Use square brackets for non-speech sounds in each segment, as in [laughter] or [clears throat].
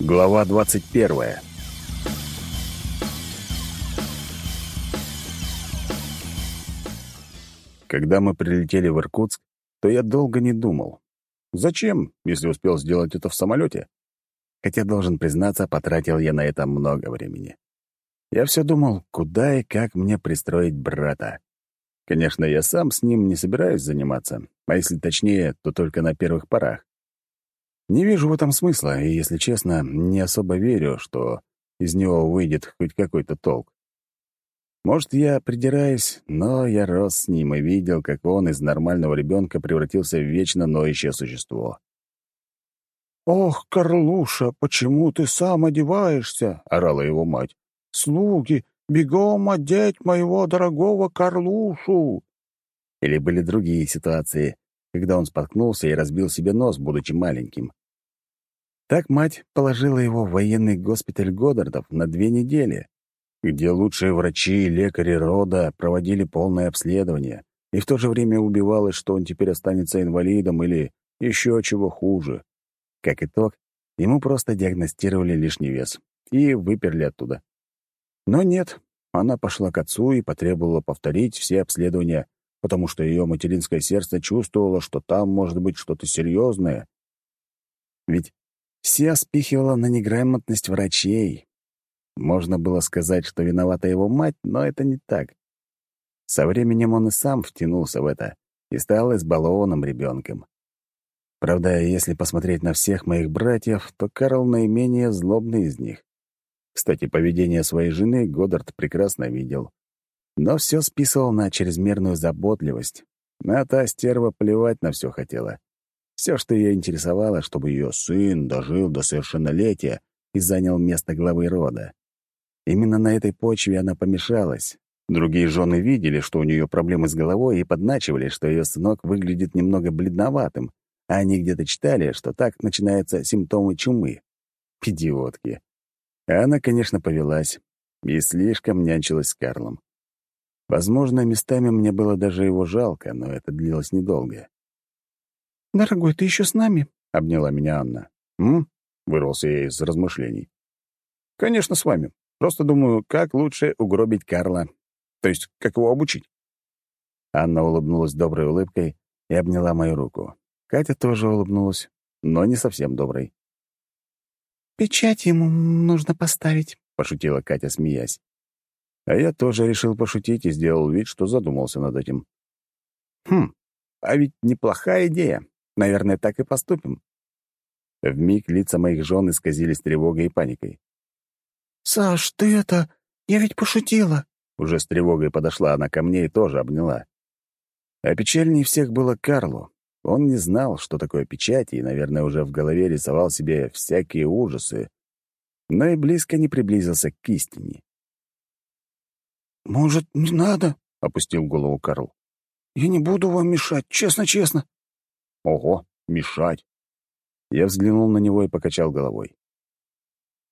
Глава 21 Когда мы прилетели в Иркутск, то я долго не думал. Зачем, если успел сделать это в самолете? Хотя, должен признаться, потратил я на это много времени. Я все думал, куда и как мне пристроить брата. Конечно, я сам с ним не собираюсь заниматься, а если точнее, то только на первых порах. Не вижу в этом смысла, и, если честно, не особо верю, что из него выйдет хоть какой-то толк. Может, я придираюсь, но я рос с ним и видел, как он из нормального ребенка превратился в вечно ноющее существо. «Ох, Карлуша, почему ты сам одеваешься?» — орала его мать. «Слуги, бегом одеть моего дорогого Карлушу!» Или были другие ситуации, когда он споткнулся и разбил себе нос, будучи маленьким. Так мать положила его в военный госпиталь Годдардов на две недели, где лучшие врачи и лекари рода проводили полное обследование, и в то же время убивалось, что он теперь останется инвалидом или еще чего хуже. Как итог, ему просто диагностировали лишний вес и выперли оттуда. Но нет, она пошла к отцу и потребовала повторить все обследования, потому что ее материнское сердце чувствовало, что там может быть что-то серьезное. Ведь все спихивала на неграмотность врачей. Можно было сказать, что виновата его мать, но это не так. Со временем он и сам втянулся в это и стал избалованным ребенком. Правда, если посмотреть на всех моих братьев, то Карл наименее злобный из них. Кстати, поведение своей жены Годдард прекрасно видел. Но все списывал на чрезмерную заботливость. А та стерва плевать на все хотела. Все, что ее интересовало, чтобы ее сын дожил до совершеннолетия и занял место главы рода. Именно на этой почве она помешалась. Другие жены видели, что у нее проблемы с головой, и подначивали, что ее сынок выглядит немного бледноватым, а они где-то читали, что так начинаются симптомы чумы. Идиотки. А она, конечно, повелась и слишком нянчилась с Карлом. Возможно, местами мне было даже его жалко, но это длилось недолго. «Дорогой, ты еще с нами?» — обняла меня Анна. «М?» — вырвался я из размышлений. «Конечно, с вами. Просто думаю, как лучше угробить Карла. То есть, как его обучить?» Анна улыбнулась доброй улыбкой и обняла мою руку. Катя тоже улыбнулась, но не совсем доброй. «Печать ему нужно поставить», — пошутила Катя, смеясь. А я тоже решил пошутить и сделал вид, что задумался над этим. «Хм, а ведь неплохая идея. Наверное, так и поступим». Вмиг лица моих жен исказились тревогой и паникой. «Саш, ты это... Я ведь пошутила!» Уже с тревогой подошла она ко мне и тоже обняла. А печальнее всех было Карлу. Он не знал, что такое печать, и, наверное, уже в голове рисовал себе всякие ужасы, но и близко не приблизился к истине. «Может, не надо?» — опустил голову Карл. «Я не буду вам мешать, честно-честно». Ого, мешать. Я взглянул на него и покачал головой.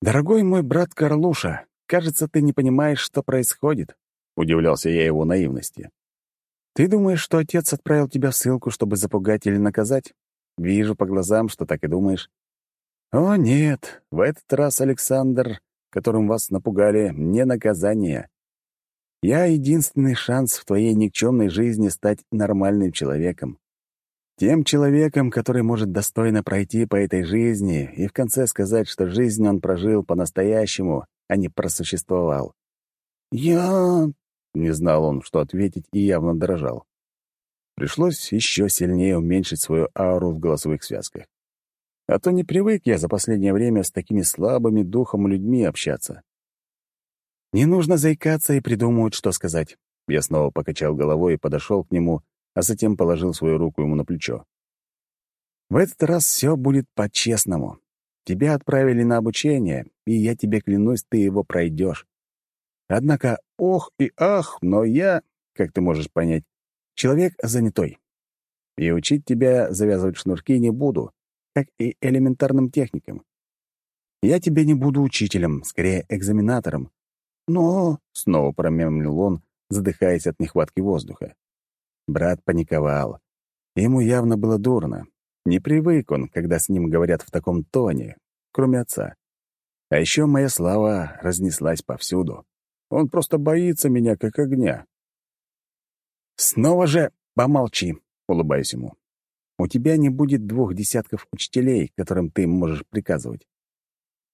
«Дорогой мой брат Карлуша, кажется, ты не понимаешь, что происходит», — удивлялся я его наивности. «Ты думаешь, что отец отправил тебя в ссылку, чтобы запугать или наказать? Вижу по глазам, что так и думаешь. О, нет, в этот раз, Александр, которым вас напугали, не наказание. Я единственный шанс в твоей никчемной жизни стать нормальным человеком. Тем человеком, который может достойно пройти по этой жизни и в конце сказать, что жизнь он прожил по-настоящему, а не просуществовал. «Я...» — не знал он, что ответить, и явно дрожал. Пришлось еще сильнее уменьшить свою ауру в голосовых связках. А то не привык я за последнее время с такими слабыми духом людьми общаться. Не нужно заикаться и придумывать, что сказать. Я снова покачал головой и подошел к нему, а затем положил свою руку ему на плечо. «В этот раз все будет по-честному. Тебя отправили на обучение, и я тебе клянусь, ты его пройдешь. Однако, ох и ах, но я, как ты можешь понять, человек занятой. И учить тебя завязывать шнурки не буду, как и элементарным техникам. Я тебе не буду учителем, скорее экзаменатором. Но, — снова промямлил он, задыхаясь от нехватки воздуха. Брат паниковал. Ему явно было дурно. Не привык он, когда с ним говорят в таком тоне, кроме отца. А еще моя слава разнеслась повсюду. Он просто боится меня, как огня. «Снова же помолчи», — улыбаюсь ему. «У тебя не будет двух десятков учителей, которым ты можешь приказывать.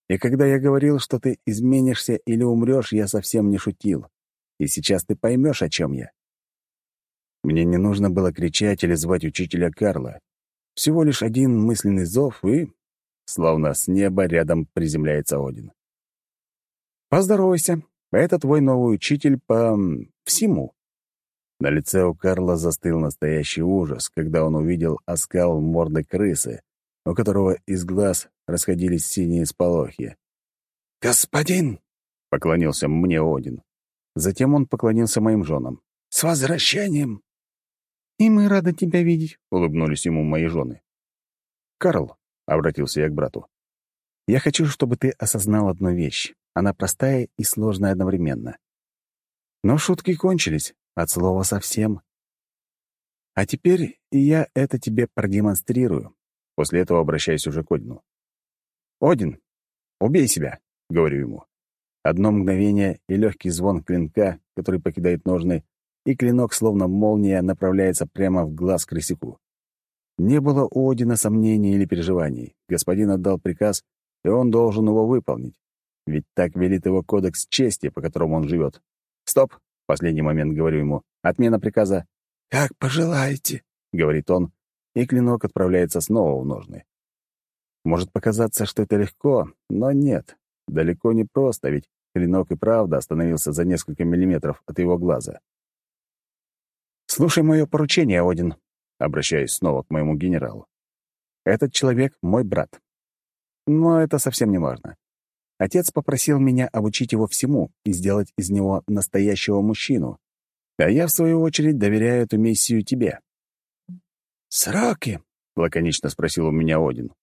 И когда я говорил, что ты изменишься или умрешь, я совсем не шутил. И сейчас ты поймешь, о чем я». Мне не нужно было кричать или звать учителя Карла. Всего лишь один мысленный зов, и Словно с неба рядом приземляется Один. «Поздоровайся. Это твой новый учитель по... всему». На лице у Карла застыл настоящий ужас, когда он увидел оскал морды крысы, у которого из глаз расходились синие сполохи. «Господин!» — поклонился мне Один. Затем он поклонился моим женам. «С возвращением!» «И мы рады тебя видеть», — улыбнулись ему мои жены. «Карл, — обратился я к брату. «Я хочу, чтобы ты осознал одну вещь. Она простая и сложная одновременно. Но шутки кончились, от слова совсем. А теперь я это тебе продемонстрирую». После этого обращаюсь уже к Одину. «Один, убей себя», — говорю ему. Одно мгновение и легкий звон клинка, который покидает ножны, и клинок, словно молния, направляется прямо в глаз крысяку. Не было у Одина сомнений или переживаний. Господин отдал приказ, и он должен его выполнить. Ведь так велит его кодекс чести, по которому он живет. «Стоп!» — последний момент говорю ему. «Отмена приказа». «Как пожелаете», — говорит он, и клинок отправляется снова в ножны. Может показаться, что это легко, но нет. Далеко не просто, ведь клинок и правда остановился за несколько миллиметров от его глаза. «Слушай мое поручение, Один», Обращаюсь снова к моему генералу. Этот человек — мой брат. Но это совсем не важно. Отец попросил меня обучить его всему и сделать из него настоящего мужчину. А я, в свою очередь, доверяю эту миссию тебе. «Сроки?» — лаконично спросил у меня Один.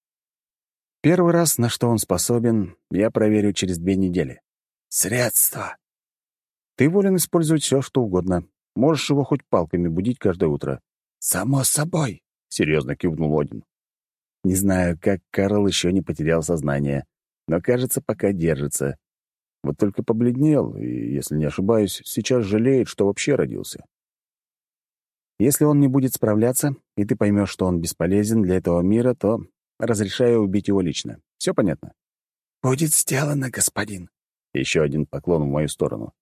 Первый раз, на что он способен, я проверю через две недели. «Средства?» Ты волен использовать все, что угодно. Можешь его хоть палками будить каждое утро. «Само собой», — серьезно кивнул Один. Не знаю, как Карл еще не потерял сознание, но, кажется, пока держится. Вот только побледнел, и, если не ошибаюсь, сейчас жалеет, что вообще родился. Если он не будет справляться, и ты поймешь, что он бесполезен для этого мира, то разрешаю убить его лично. Все понятно? «Будет сделано, господин». Еще один поклон в мою сторону.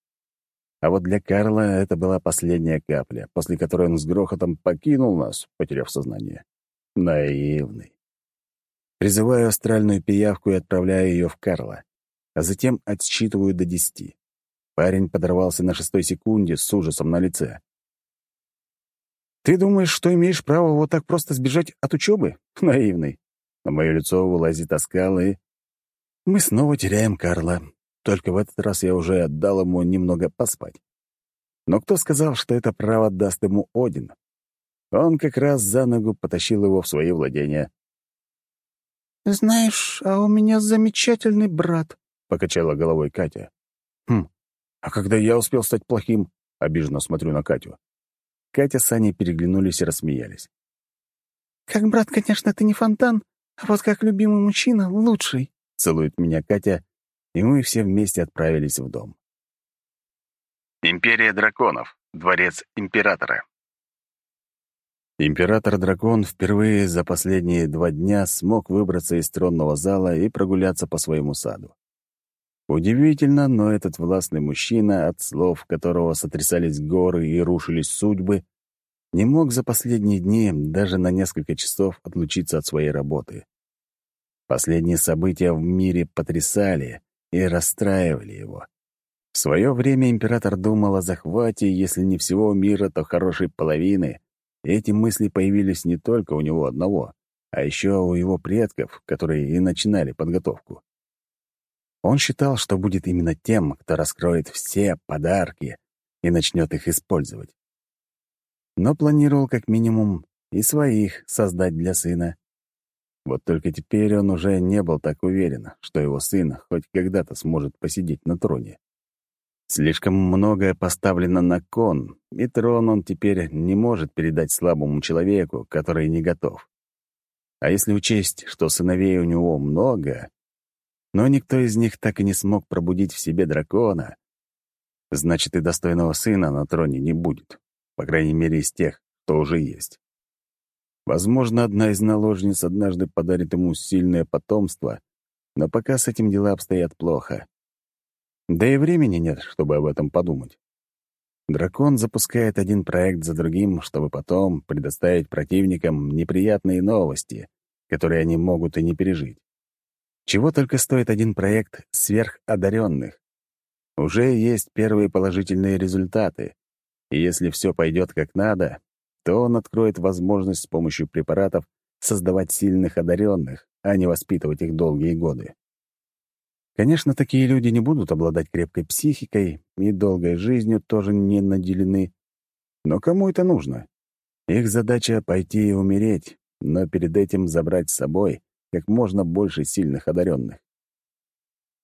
А вот для Карла это была последняя капля, после которой он с грохотом покинул нас, потеряв сознание. Наивный. Призываю астральную пиявку и отправляю ее в Карла, а затем отсчитываю до десяти. Парень подорвался на шестой секунде с ужасом на лице. «Ты думаешь, что имеешь право вот так просто сбежать от учебы? [laughs] Наивный». На мое лицо вылазит оскал, и... Мы снова теряем Карла, только в этот раз я уже отдал ему немного поспать. Но кто сказал, что это право даст ему Один? Он как раз за ногу потащил его в свои владения. «Знаешь, а у меня замечательный брат», — покачала головой Катя. «Хм, а когда я успел стать плохим?» — обиженно смотрю на Катю. Катя с Аней переглянулись и рассмеялись. «Как брат, конечно, ты не фонтан, а вот как любимый мужчина — лучший», — целует меня Катя и мы все вместе отправились в дом. Империя драконов. Дворец императора. Император-дракон впервые за последние два дня смог выбраться из тронного зала и прогуляться по своему саду. Удивительно, но этот властный мужчина, от слов которого сотрясались горы и рушились судьбы, не мог за последние дни даже на несколько часов отлучиться от своей работы. Последние события в мире потрясали, и расстраивали его. В свое время император думал о захвате, если не всего мира, то хорошей половины, эти мысли появились не только у него одного, а еще у его предков, которые и начинали подготовку. Он считал, что будет именно тем, кто раскроет все подарки и начнет их использовать. Но планировал как минимум и своих создать для сына. Вот только теперь он уже не был так уверен, что его сын хоть когда-то сможет посидеть на троне. Слишком многое поставлено на кон, и трон он теперь не может передать слабому человеку, который не готов. А если учесть, что сыновей у него много, Но никто из них так и не смог пробудить в себе дракона. Значит, и достойного сына на троне не будет. По крайней мере, из тех, что уже есть. Возможно, одна из наложниц однажды подарит ему сильное потомство, но пока с этим дела обстоят плохо. Да и времени нет, чтобы об этом подумать. Дракон запускает один проект за другим, чтобы потом предоставить противникам неприятные новости, которые они могут и не пережить. Чего только стоит один проект сверходаренных. Уже есть первые положительные результаты, и если все пойдет как надо, то он откроет возможность с помощью препаратов создавать сильных одаренных, а не воспитывать их долгие годы. Конечно, такие люди не будут обладать крепкой психикой и долгой жизнью тоже не наделены. Но кому это нужно? Их задача — пойти и умереть, но перед этим забрать с собой как можно больше сильных одаренных.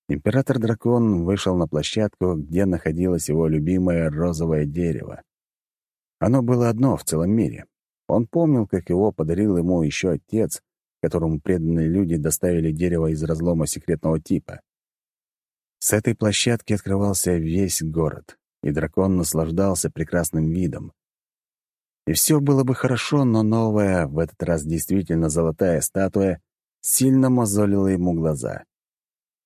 Император-дракон вышел на площадку, где находилось его любимое розовое дерево. Оно было одно в целом мире. Он помнил, как его подарил ему еще отец, которому преданные люди доставили дерево из разлома секретного типа. С этой площадки открывался весь город, и дракон наслаждался прекрасным видом. И все было бы хорошо, но новая, в этот раз действительно золотая статуя, сильно мозолила ему глаза.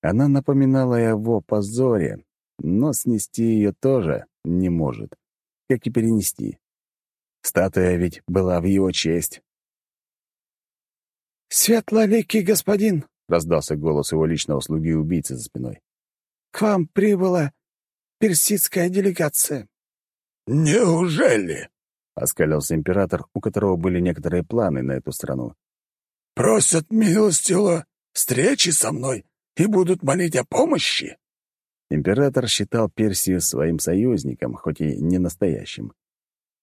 Она напоминала его позоре, но снести ее тоже не может, как и перенести. Статуя ведь была в его честь. «Светлоликий господин!» — раздался голос его личного слуги-убийцы за спиной. К вам прибыла персидская делегация». «Неужели?» — оскалился император, у которого были некоторые планы на эту страну. «Просят милостиво встречи со мной и будут молить о помощи?» Император считал Персию своим союзником, хоть и не настоящим.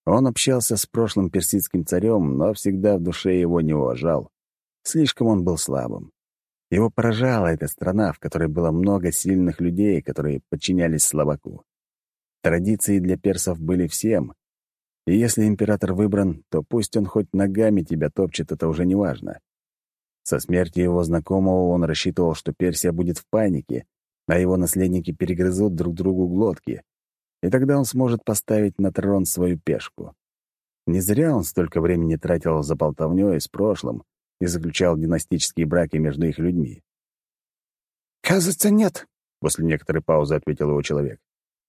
Он общался с прошлым персидским царем, но всегда в душе его не уважал. Слишком он был слабым. Его поражала эта страна, в которой было много сильных людей, которые подчинялись слабаку. Традиции для персов были всем. И если император выбран, то пусть он хоть ногами тебя топчет, это уже не важно. Со смертью его знакомого он рассчитывал, что Персия будет в панике, а его наследники перегрызут друг другу глотки. И тогда он сможет поставить на трон свою пешку. Не зря он столько времени тратил за болтовнёй с прошлым, и заключал династические браки между их людьми. «Кажется, нет», — после некоторой паузы ответил его человек.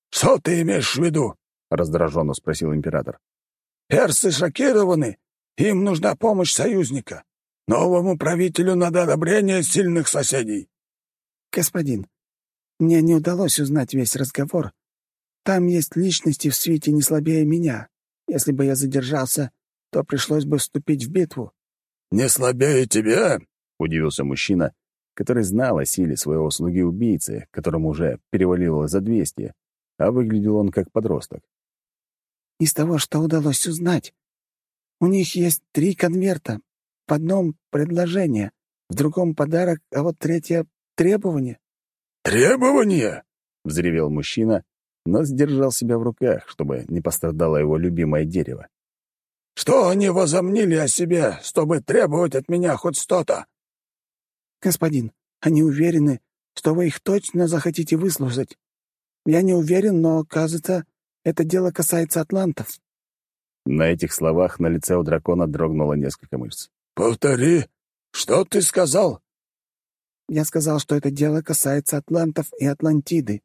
«Что ты имеешь в виду?» — раздраженно спросил император. «Персы шокированы, им нужна помощь союзника. Новому правителю надо одобрение сильных соседей». «Господин, мне не удалось узнать весь разговор. Там есть личности в свете не слабее меня. Если бы я задержался, то пришлось бы вступить в битву. «Не слабее тебя?» — удивился мужчина, который знал о силе своего слуги-убийцы, которому уже перевалило за двести, а выглядел он как подросток. «Из того, что удалось узнать, у них есть три конверта. В одном — предложение, в другом — подарок, а вот третье — требование». «Требование?» — взревел мужчина, но сдержал себя в руках, чтобы не пострадало его любимое дерево. Что они возомнили о себе, чтобы требовать от меня хоть что-то?» «Господин, они уверены, что вы их точно захотите выслушать. Я не уверен, но, кажется, это дело касается атлантов». На этих словах на лице у дракона дрогнуло несколько мышц. «Повтори, что ты сказал?» «Я сказал, что это дело касается атлантов и Атлантиды.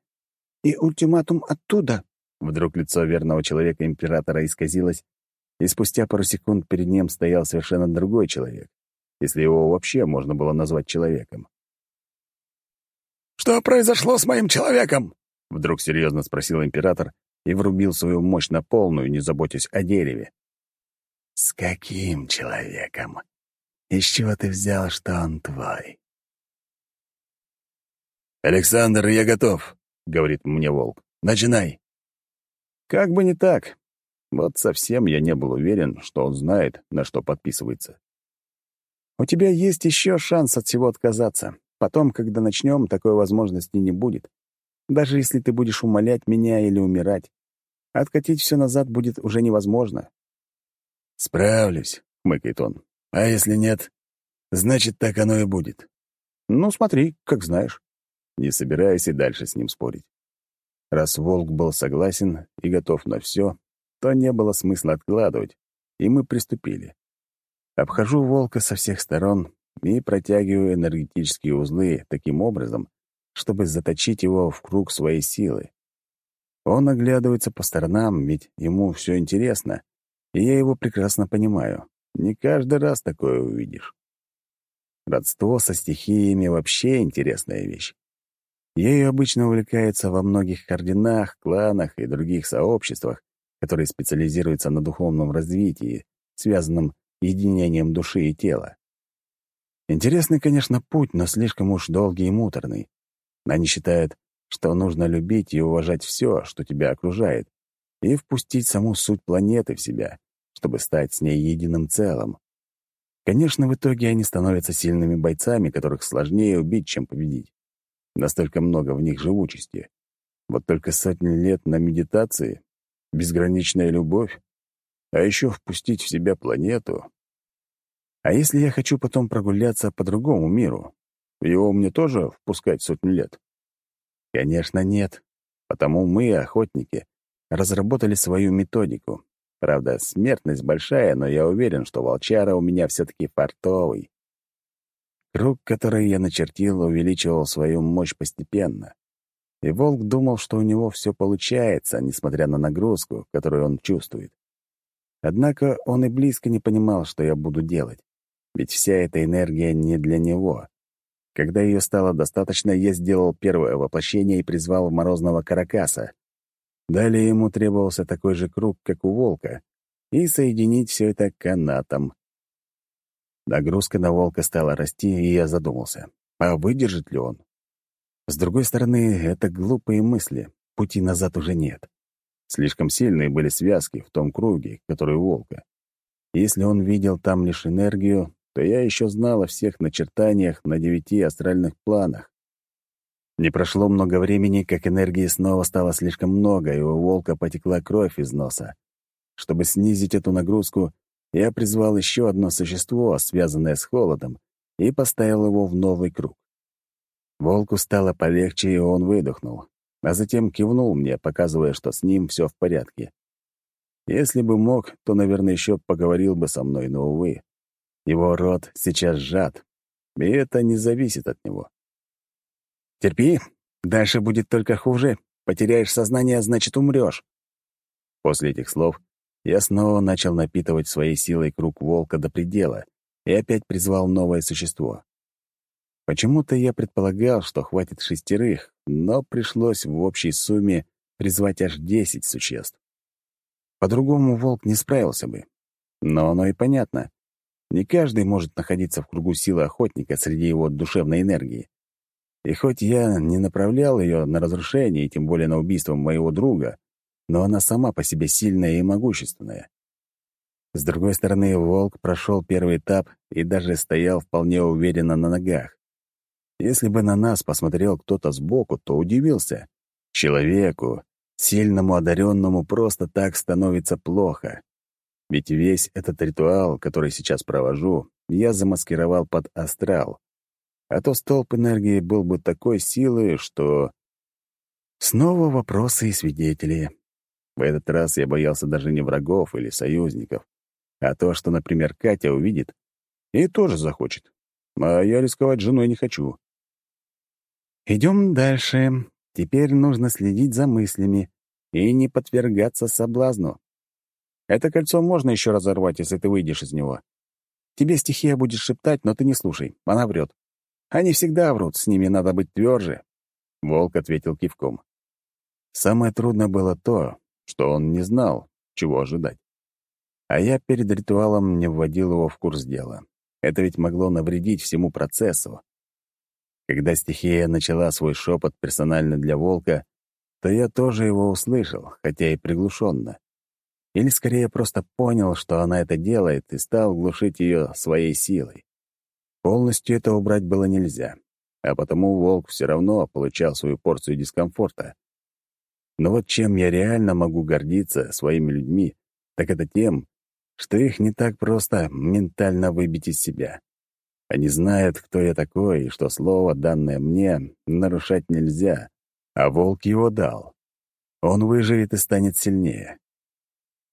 И ультиматум оттуда». Вдруг лицо верного человека императора исказилось, и спустя пару секунд перед ним стоял совершенно другой человек, если его вообще можно было назвать человеком. «Что произошло с моим человеком?» — вдруг серьезно спросил император и врубил свою мощь на полную, не заботясь о дереве. «С каким человеком? Из чего ты взял, что он твой?» «Александр, я готов», — говорит мне волк. «Начинай». Как бы не так. Вот совсем я не был уверен, что он знает, на что подписывается. У тебя есть еще шанс от всего отказаться. Потом, когда начнем, такой возможности не будет. Даже если ты будешь умолять меня или умирать. Откатить все назад будет уже невозможно. «Справлюсь», — хмыкает он. «А если нет, значит, так оно и будет». «Ну, смотри, как знаешь». Не собираюсь и дальше с ним спорить. Раз волк был согласен и готов на все, то не было смысла откладывать, и мы приступили. Обхожу волка со всех сторон и протягиваю энергетические узлы таким образом, чтобы заточить его в круг своей силы. Он оглядывается по сторонам, ведь ему все интересно, и я его прекрасно понимаю. Не каждый раз такое увидишь. Родство со стихиями вообще интересная вещь. Ею обычно увлекаются во многих орденах, кланах и других сообществах, которые специализируются на духовном развитии, связанном единением души и тела. Интересный, конечно, путь, но слишком уж долгий и муторный. Они считают, что нужно любить и уважать все, что тебя окружает, и впустить саму суть планеты в себя, чтобы стать с ней единым целым. Конечно, в итоге они становятся сильными бойцами, которых сложнее убить, чем победить. Настолько много в них живучести. Вот только сотни лет на медитации, безграничная любовь, а еще впустить в себя планету. А если я хочу потом прогуляться по другому миру, его мне тоже впускать сотни лет? Конечно, нет. Потому мы, охотники, разработали свою методику. Правда, смертность большая, но я уверен, что волчара у меня все-таки портовый. Круг, который я начертил, увеличивал свою мощь постепенно. И волк думал, что у него все получается, несмотря на нагрузку, которую он чувствует. Однако он и близко не понимал, что я буду делать. Ведь вся эта энергия не для него. Когда ее стало достаточно, я сделал первое воплощение и призвал морозного каракаса. Далее ему требовался такой же круг, как у волка, и соединить все это канатом. Нагрузка на волка стала расти, и я задумался, а выдержит ли он? С другой стороны, это глупые мысли, пути назад уже нет. Слишком сильные были связки в том круге, который у волка. Если он видел там лишь энергию, то я еще знал о всех начертаниях на девяти астральных планах. Не прошло много времени, как энергии снова стало слишком много, и у волка потекла кровь из носа. Чтобы снизить эту нагрузку, я призвал еще одно существо, связанное с холодом, и поставил его в новый круг. Волку стало полегче, и он выдохнул, а затем кивнул мне, показывая, что с ним все в порядке. Если бы мог, то, наверное, еще поговорил бы со мной, но, увы, его рот сейчас сжат, и это не зависит от него. «Терпи, дальше будет только хуже. Потеряешь сознание, значит, умрешь». После этих слов я снова начал напитывать своей силой круг волка до предела и опять призвал новое существо. Почему-то я предполагал, что хватит шестерых, но пришлось в общей сумме призвать аж десять существ. По-другому волк не справился бы. Но оно и понятно. Не каждый может находиться в кругу силы охотника среди его душевной энергии. И хоть я не направлял ее на разрушение и тем более на убийство моего друга, но она сама по себе сильная и могущественная. С другой стороны, волк прошел первый этап и даже стоял вполне уверенно на ногах. Если бы на нас посмотрел кто-то сбоку, то удивился. Человеку, сильному одаренному, просто так становится плохо. Ведь весь этот ритуал, который сейчас провожу, я замаскировал под астрал. А то столб энергии был бы такой силы, что... Снова вопросы и свидетели. В этот раз я боялся даже не врагов или союзников, а то, что, например, Катя увидит и тоже захочет. А я рисковать женой не хочу. Идем дальше. Теперь нужно следить за мыслями и не подвергаться соблазну. Это кольцо можно еще разорвать, если ты выйдешь из него. Тебе стихия будет шептать, но ты не слушай, она врет. Они всегда врут, с ними надо быть тверже. Волк ответил кивком. Самое трудное было то, что он не знал, чего ожидать. А я перед ритуалом не вводил его в курс дела. Это ведь могло навредить всему процессу. Когда стихия начала свой шепот персонально для волка, то я тоже его услышал, хотя и приглушенно. Или скорее просто понял, что она это делает, и стал глушить ее своей силой. Полностью это убрать было нельзя, а потому волк все равно получал свою порцию дискомфорта. Но вот чем я реально могу гордиться своими людьми, так это тем, что их не так просто ментально выбить из себя. Они знают, кто я такой, и что слово, данное мне, нарушать нельзя, а волк его дал. Он выживет и станет сильнее.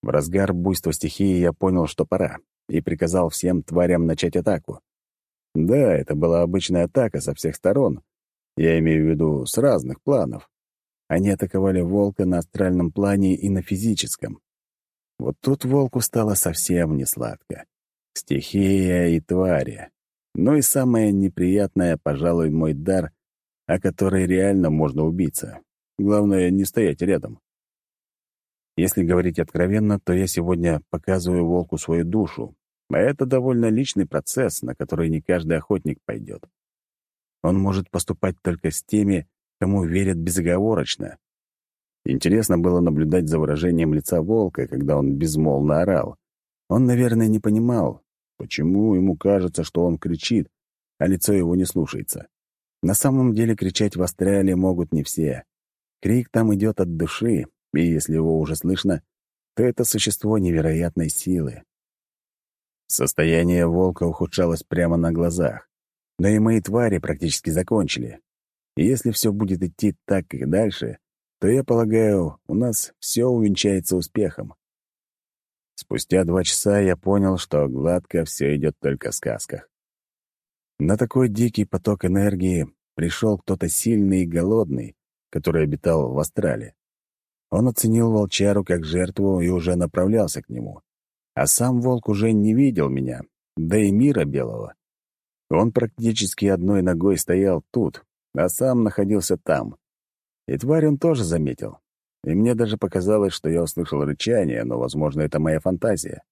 В разгар буйства стихии я понял, что пора, и приказал всем тварям начать атаку. Да, это была обычная атака со всех сторон. Я имею в виду с разных планов. Они атаковали волка на астральном плане и на физическом. Вот тут волку стало совсем не сладко. Стихия и твари. Ну и самое неприятное, пожалуй, мой дар, о которой реально можно убиться. Главное, не стоять рядом. Если говорить откровенно, то я сегодня показываю волку свою душу, а это довольно личный процесс, на который не каждый охотник пойдет. Он может поступать только с теми, кому верят безоговорочно. Интересно было наблюдать за выражением лица волка, когда он безмолвно орал. Он, наверное, не понимал, почему ему кажется, что он кричит, а лицо его не слушается. На самом деле кричать в астрале могут не все. Крик там идет от души, и если его уже слышно, то это существо невероятной силы. Состояние волка ухудшалось прямо на глазах. Но и мои твари практически закончили. Если все будет идти так и дальше, то, я полагаю, у нас все увенчается успехом. Спустя два часа я понял, что гладко все идет только в сказках. На такой дикий поток энергии пришел кто-то сильный и голодный, который обитал в Астрале. Он оценил волчару как жертву и уже направлялся к нему. А сам волк уже не видел меня, да и мира белого. Он практически одной ногой стоял тут, а сам находился там. И тварь он тоже заметил. И мне даже показалось, что я услышал рычание, но, возможно, это моя фантазия.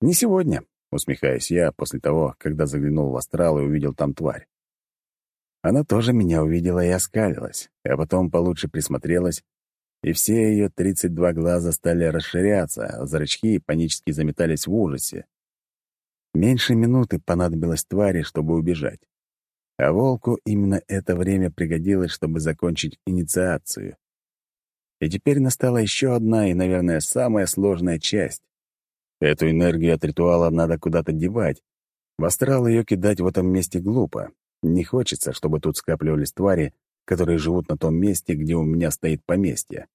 «Не сегодня», — усмехаюсь я после того, когда заглянул в астрал и увидел там тварь. Она тоже меня увидела и оскалилась, а потом получше присмотрелась и все ее 32 глаза стали расширяться, а зрачки панически заметались в ужасе. Меньше минуты понадобилось твари, чтобы убежать. А волку именно это время пригодилось, чтобы закончить инициацию. И теперь настала еще одна и, наверное, самая сложная часть. Эту энергию от ритуала надо куда-то девать. В астрал ее кидать в этом месте глупо. Не хочется, чтобы тут скапливались твари, которые живут на том месте, где у меня стоит поместье.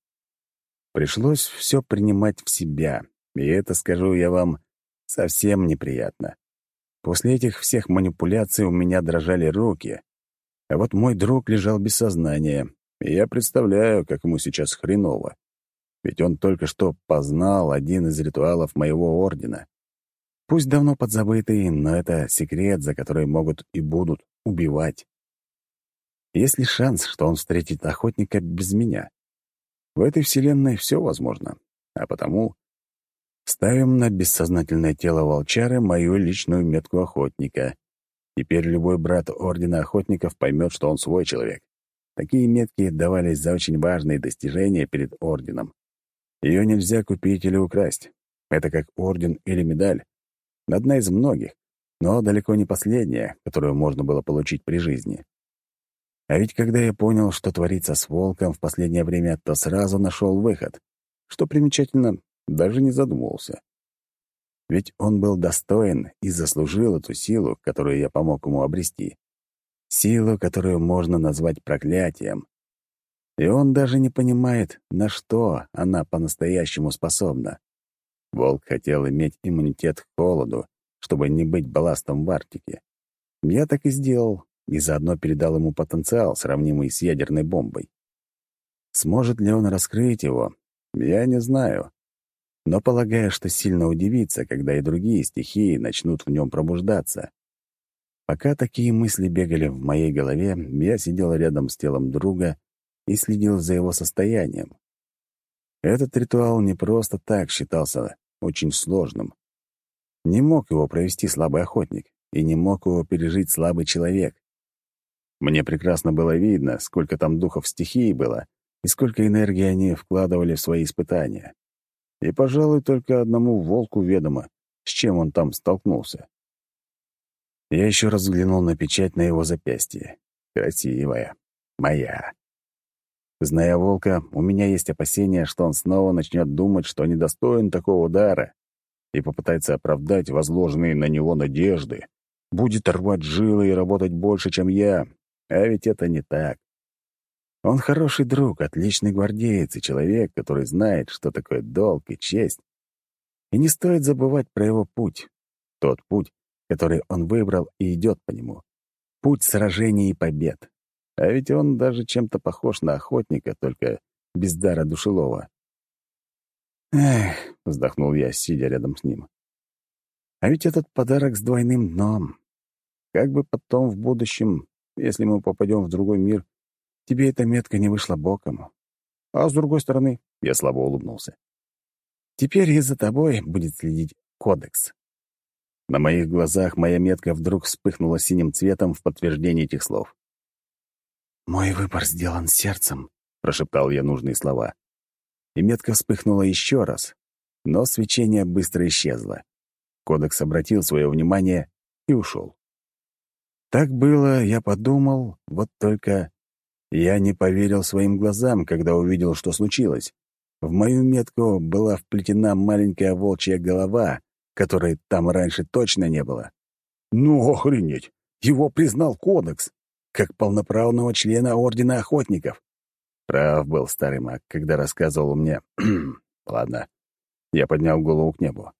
Пришлось все принимать в себя, и это, скажу я вам, совсем неприятно. После этих всех манипуляций у меня дрожали руки, а вот мой друг лежал без сознания, и я представляю, как ему сейчас хреново. Ведь он только что познал один из ритуалов моего ордена. Пусть давно подзабытый, но это секрет, за который могут и будут убивать. Есть ли шанс, что он встретит охотника без меня? В этой вселенной все возможно, а потому ставим на бессознательное тело волчары мою личную метку охотника. Теперь любой брат Ордена Охотников поймет, что он свой человек. Такие метки давались за очень важные достижения перед Орденом. Ее нельзя купить или украсть. Это как орден или медаль. Одна из многих, но далеко не последняя, которую можно было получить при жизни. А ведь когда я понял, что творится с волком в последнее время, то сразу нашел выход. Что примечательно, даже не задумывался. Ведь он был достоин и заслужил эту силу, которую я помог ему обрести. Силу, которую можно назвать проклятием. И он даже не понимает, на что она по-настоящему способна. Волк хотел иметь иммунитет к холоду, чтобы не быть балластом в Арктике. Я так и сделал, и заодно передал ему потенциал, сравнимый с ядерной бомбой. Сможет ли он раскрыть его, я не знаю. Но полагаю, что сильно удивится, когда и другие стихии начнут в нем пробуждаться. Пока такие мысли бегали в моей голове, я сидел рядом с телом друга и следил за его состоянием. Этот ритуал не просто так считался очень сложным. Не мог его провести слабый охотник, и не мог его пережить слабый человек. Мне прекрасно было видно, сколько там духов стихии было и сколько энергии они вкладывали в свои испытания. И, пожалуй, только одному волку ведомо, с чем он там столкнулся. Я еще раз взглянул на печать на его запястье. Красивая. Моя. Зная волка, у меня есть опасения, что он снова начнет думать, что недостоин такого удара, и попытается оправдать возложенные на него надежды. будет рвать жилы и работать больше, чем я. А ведь это не так. Он хороший друг, отличный гвардеец и человек, который знает, что такое долг и честь. И не стоит забывать про его путь. Тот путь, который он выбрал и идет по нему. Путь сражений и побед. А ведь он даже чем-то похож на охотника, только без дара душелова. «Эх», — вздохнул я, сидя рядом с ним. «А ведь этот подарок с двойным дном. Как бы потом в будущем, если мы попадем в другой мир, тебе эта метка не вышла боком. А с другой стороны, я слабо улыбнулся. Теперь и за тобой будет следить кодекс. На моих глазах моя метка вдруг вспыхнула синим цветом в подтверждение этих слов. «Мой выбор сделан сердцем», — прошептал я нужные слова. И метка вспыхнула еще раз, но свечение быстро исчезло. Кодекс обратил свое внимание и ушел. Так было, я подумал, вот только я не поверил своим глазам, когда увидел, что случилось. В мою метку была вплетена маленькая волчья голова, которой там раньше точно не было. Ну, охренеть! Его признал кодекс, как полноправного члена Ордена Охотников. Прав был старый маг, когда рассказывал мне... [clears throat] Ладно. Я поднял голову к небу.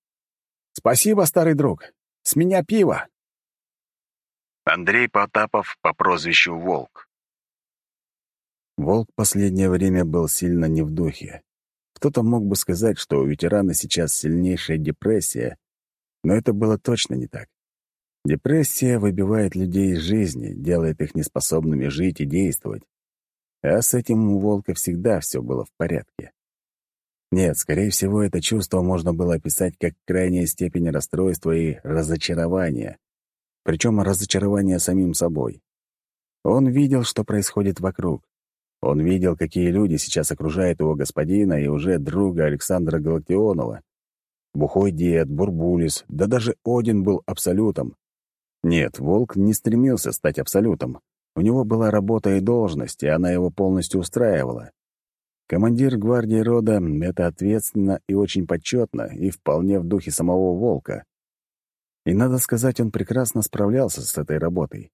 «Спасибо, старый друг. С меня пиво!» Андрей Потапов по прозвищу Волк. Волк последнее время был сильно не в духе. Кто-то мог бы сказать, что у ветерана сейчас сильнейшая депрессия, но это было точно не так. Депрессия выбивает людей из жизни, делает их неспособными жить и действовать. А с этим у Волка всегда все было в порядке. Нет, скорее всего, это чувство можно было описать как крайняя степень расстройства и разочарования причем разочарование самим собой. Он видел, что происходит вокруг. Он видел, какие люди сейчас окружают его господина и уже друга Александра Галактионова. Бухой дед, Бурбулис, да даже Один был абсолютом. Нет, Волк не стремился стать абсолютом. У него была работа и должность, и она его полностью устраивала. Командир гвардии рода — это ответственно и очень почетно, и вполне в духе самого Волка. И, надо сказать, он прекрасно справлялся с этой работой.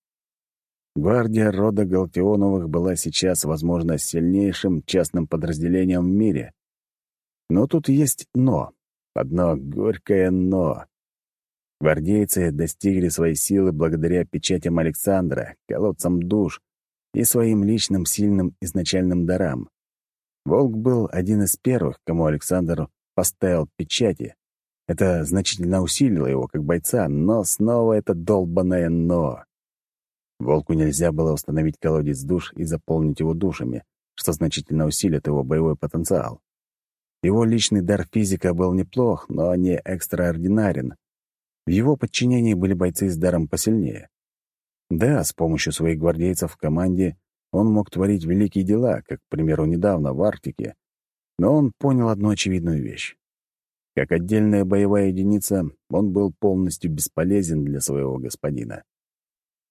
Гвардия рода Галтионовых была сейчас, возможно, сильнейшим частным подразделением в мире. Но тут есть «но». Одно горькое «но». Гвардейцы достигли своей силы благодаря печатям Александра, колодцам душ и своим личным сильным изначальным дарам. Волк был один из первых, кому Александр поставил печати, это значительно усилило его как бойца, но снова это долбанное «но». Волку нельзя было установить колодец душ и заполнить его душами, что значительно усилит его боевой потенциал. Его личный дар физика был неплох, но не экстраординарен. В его подчинении были бойцы с даром посильнее. Да, с помощью своих гвардейцев в команде он мог творить великие дела, как, к примеру, недавно в Арктике, но он понял одну очевидную вещь. Как отдельная боевая единица, он был полностью бесполезен для своего господина.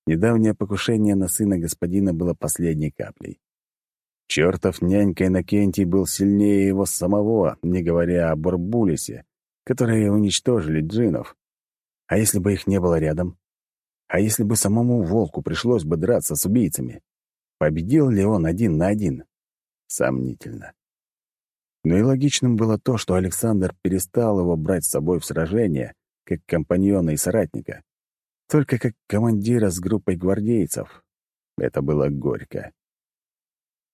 Недавнее покушение на сына господина было последней каплей. Чертов нянька Иннокентий был сильнее его самого, не говоря о Бурбулисе, которые уничтожили джинов. А если бы их не было рядом? А если бы самому волку пришлось бы драться с убийцами? Победил ли он один на один? Сомнительно. Но и логичным было то, что Александр перестал его брать с собой в сражение, как компаньона и соратника, только как командира с группой гвардейцев. Это было горько.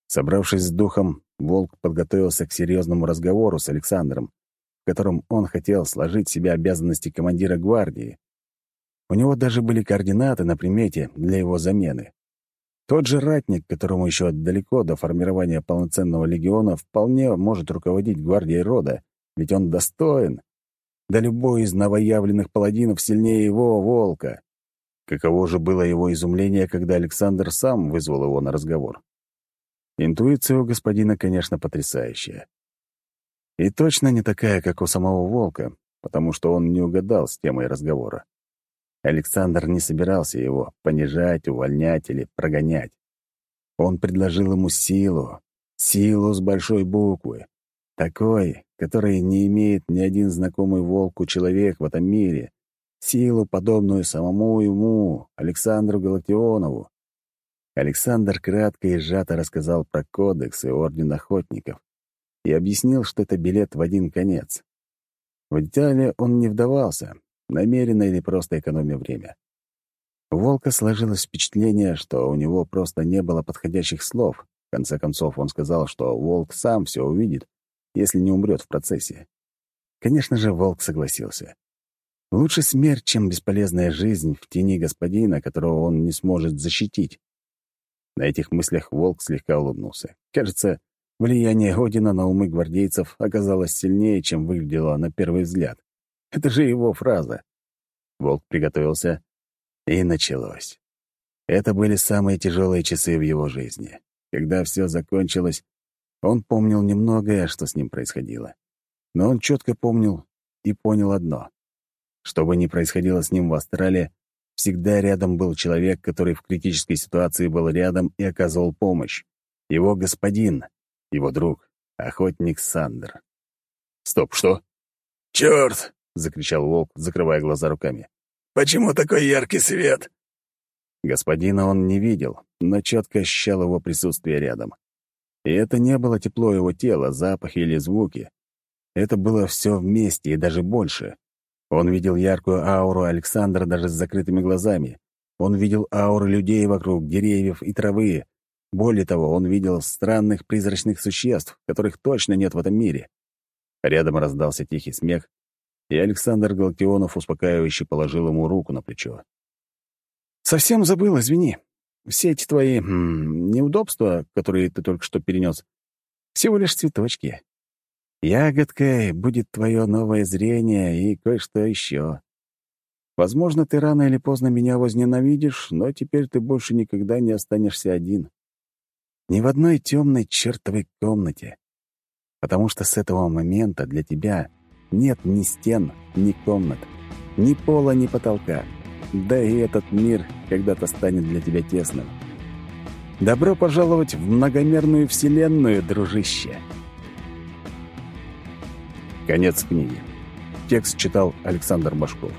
Собравшись с духом, Волк подготовился к серьезному разговору с Александром, в котором он хотел сложить в себя обязанности командира гвардии. У него даже были координаты на примете для его замены. Тот же ратник, которому еще далеко до формирования полноценного легиона, вполне может руководить гвардией рода, ведь он достоин. Да любой из новоявленных паладинов сильнее его, волка. Каково же было его изумление, когда Александр сам вызвал его на разговор. Интуиция у господина, конечно, потрясающая. И точно не такая, как у самого волка, потому что он не угадал с темой разговора. Александр не собирался его понижать, увольнять или прогонять. Он предложил ему силу, силу с большой буквы, такой, которой не имеет ни один знакомый волку человек в этом мире, Силу, подобную самому ему, Александру Галактионову. Александр кратко и сжато рассказал про кодекс и Орден Охотников и объяснил, что это билет в один конец. В детали он не вдавался, намеренно или просто экономя время. У Волка сложилось впечатление, что у него просто не было подходящих слов. В конце концов, он сказал, что Волк сам все увидит, если не умрет в процессе. Конечно же, Волк согласился. Лучше смерть, чем бесполезная жизнь в тени господина, которого он не сможет защитить. На этих мыслях Волк слегка улыбнулся. Кажется, влияние Одина на умы гвардейцев оказалось сильнее, чем выглядело на первый взгляд. Это же его фраза. Волк приготовился, и началось. Это были самые тяжелые часы в его жизни. Когда все закончилось, он помнил немногое, что с ним происходило. Но он четко помнил и понял одно. Что бы ни происходило с ним в Австралии, Всегда рядом был человек, который в критической ситуации был рядом и оказывал помощь. Его господин, его друг, охотник Сандер. «Стоп, что?» «Чёрт!» — закричал волк, закрывая глаза руками. «Почему такой яркий свет?» Господина он не видел, но четко ощущал его присутствие рядом. И это не было тепло его тела, запахи или звуки. Это было все вместе и даже больше. Он видел яркую ауру Александра даже с закрытыми глазами. Он видел ауры людей вокруг, деревьев и травы. Более того, он видел странных призрачных существ, которых точно нет в этом мире. Рядом раздался тихий смех, и Александр Галактионов успокаивающе положил ему руку на плечо. «Совсем забыл, извини. Все эти твои м, неудобства, которые ты только что перенес, всего лишь цветочки. Ягодкой будет твое новое зрение и кое-что еще. Возможно, ты рано или поздно меня возненавидишь, но теперь ты больше никогда не останешься один. Ни в одной темной чертовой комнате. Потому что с этого момента для тебя нет ни стен, ни комнат, ни пола, ни потолка. Да и этот мир когда-то станет для тебя тесным. Добро пожаловать в многомерную вселенную, дружище!» Конец книги. Текст читал Александр Башков.